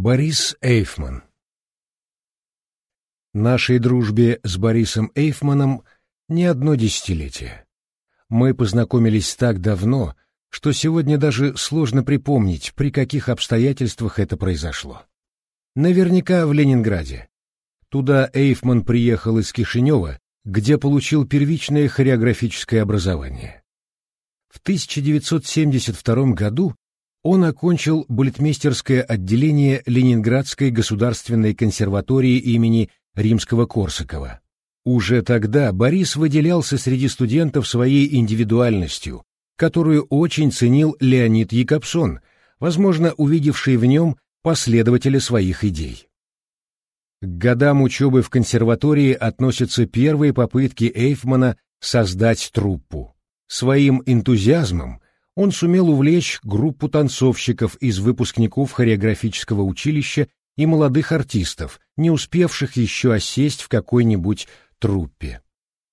Борис Эйфман Нашей дружбе с Борисом Эйфманом не одно десятилетие. Мы познакомились так давно, что сегодня даже сложно припомнить, при каких обстоятельствах это произошло. Наверняка в Ленинграде. Туда Эйфман приехал из Кишинева, где получил первичное хореографическое образование. В 1972 году он окончил балетмейстерское отделение Ленинградской государственной консерватории имени Римского-Корсакова. Уже тогда Борис выделялся среди студентов своей индивидуальностью, которую очень ценил Леонид Якобсон, возможно, увидевший в нем последователя своих идей. К годам учебы в консерватории относятся первые попытки Эйфмана создать труппу. Своим энтузиазмом он сумел увлечь группу танцовщиков из выпускников хореографического училища и молодых артистов, не успевших еще осесть в какой-нибудь труппе.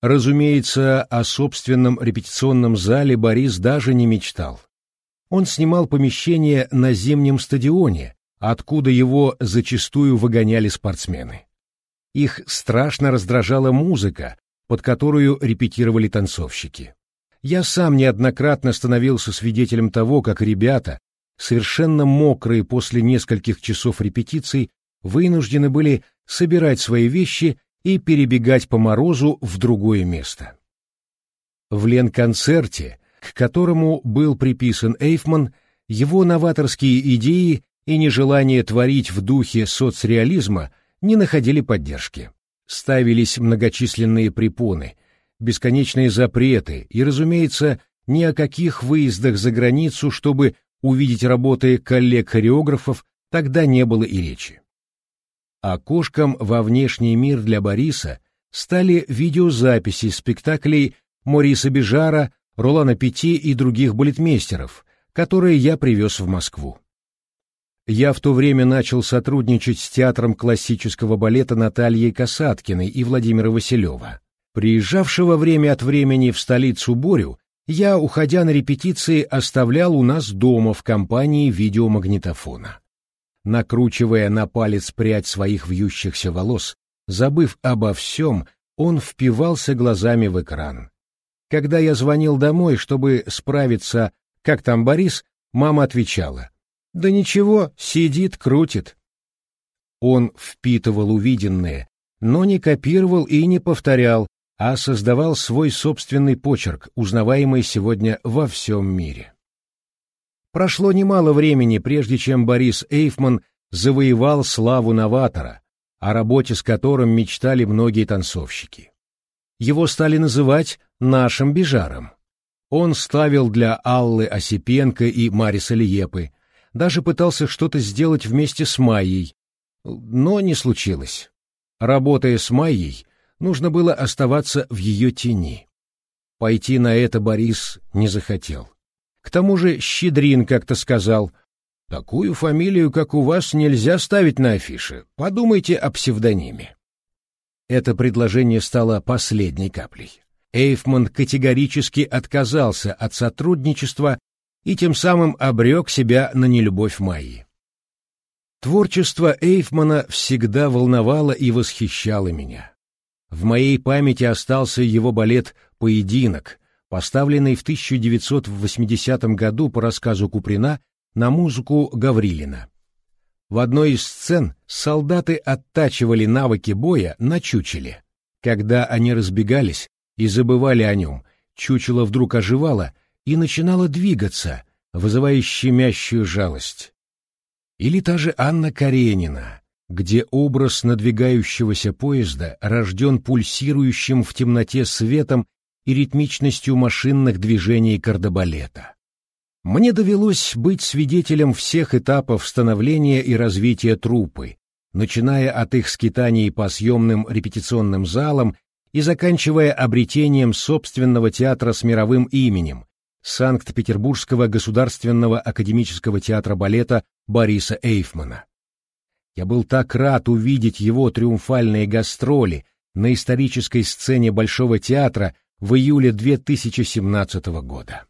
Разумеется, о собственном репетиционном зале Борис даже не мечтал. Он снимал помещение на зимнем стадионе, откуда его зачастую выгоняли спортсмены. Их страшно раздражала музыка, под которую репетировали танцовщики. Я сам неоднократно становился свидетелем того, как ребята, совершенно мокрые после нескольких часов репетиций, вынуждены были собирать свои вещи и перебегать по морозу в другое место. В Ленконцерте, к которому был приписан Эйфман, его новаторские идеи и нежелание творить в духе соцреализма не находили поддержки. Ставились многочисленные препоны, бесконечные запреты и, разумеется, ни о каких выездах за границу, чтобы увидеть работы коллег-хореографов, тогда не было и речи. Окошком во внешний мир для Бориса стали видеозаписи спектаклей Мориса Бежара, Ролана Пяти и других балетмейстеров, которые я привез в Москву. Я в то время начал сотрудничать с театром классического балета Натальей Касаткиной и Владимира Василева. Приезжавшего время от времени в столицу Борю, я, уходя на репетиции, оставлял у нас дома в компании видеомагнитофона. Накручивая на палец прядь своих вьющихся волос, забыв обо всем, он впивался глазами в экран. Когда я звонил домой, чтобы справиться, как там Борис, мама отвечала — да ничего, сидит, крутит. Он впитывал увиденное, но не копировал и не повторял, а создавал свой собственный почерк, узнаваемый сегодня во всем мире. Прошло немало времени, прежде чем Борис Эйфман завоевал славу новатора, о работе с которым мечтали многие танцовщики. Его стали называть «нашим бежаром». Он ставил для Аллы Осипенко и Мариса Лиепы, даже пытался что-то сделать вместе с Майей, но не случилось. Работая с Майей, нужно было оставаться в ее тени. Пойти на это Борис не захотел. К тому же Щедрин как-то сказал, «Такую фамилию, как у вас, нельзя ставить на афише. Подумайте о псевдониме». Это предложение стало последней каплей. Эйфман категорически отказался от сотрудничества и тем самым обрек себя на нелюбовь Майи. Творчество Эйфмана всегда волновало и восхищало меня. В моей памяти остался его балет «Поединок», поставленный в 1980 году по рассказу Куприна на музыку Гаврилина. В одной из сцен солдаты оттачивали навыки боя на чучеле. Когда они разбегались и забывали о нем, чучело вдруг оживало — и начинала двигаться, вызывая щемящую жалость. Или та же Анна Каренина, где образ надвигающегося поезда рожден пульсирующим в темноте светом и ритмичностью машинных движений кардебалета. Мне довелось быть свидетелем всех этапов становления и развития труппы, начиная от их скитаний по съемным репетиционным залам и заканчивая обретением собственного театра с мировым именем, Санкт-Петербургского государственного академического театра балета Бориса Эйфмана. Я был так рад увидеть его триумфальные гастроли на исторической сцене Большого театра в июле 2017 года.